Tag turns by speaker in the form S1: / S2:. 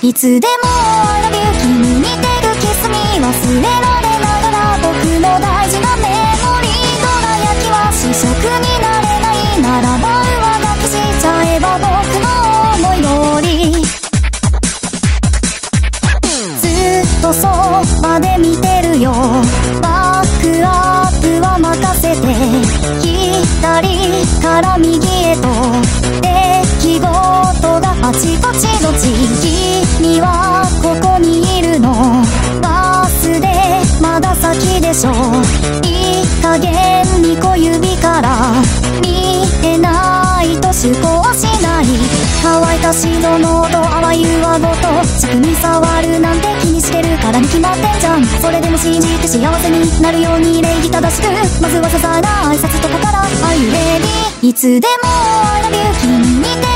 S1: いつでも I love you 君にてるキスに忘れられながら僕の大事なメモリーどら焼きは試食になれないならば上書きしちゃえば僕の思い通りずっとそばで見てるよ。左から右へと出来事があちこちどち君はここにいるのバスでまだ先でしょ。いい加減に小指から見えないと趣向しない。乾いたシードの音。あわゆわごと。軸に触るなんて気にしてるからに決まってんじゃん。それでも信じて幸せになるように礼儀正しく。まずはささな挨拶とかからいつでも「ラビュー君にて」